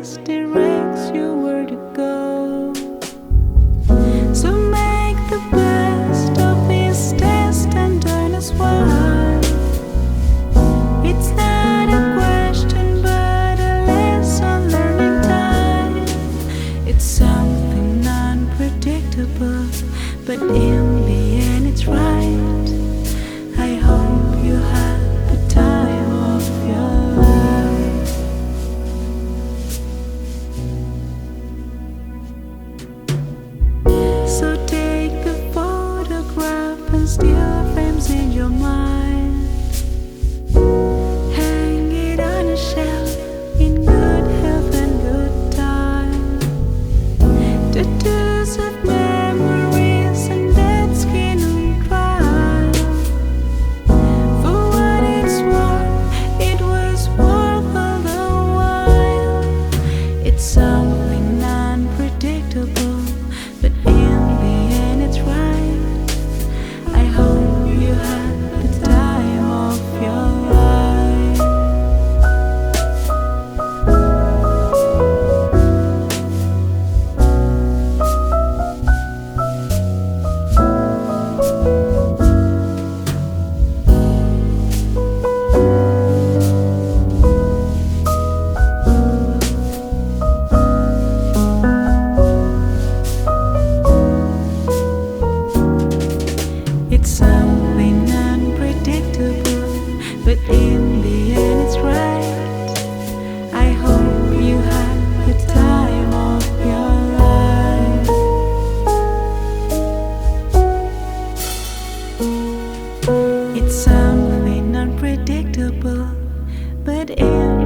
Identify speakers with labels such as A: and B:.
A: compass directs you where to go. So make the best of this test and turn us wise. It's not a question, but a lesson learning time. It's something unpredictable, but in Still frames in your mind. but in the end it's right. I hope you the time of your life. It's something unpredictable, but in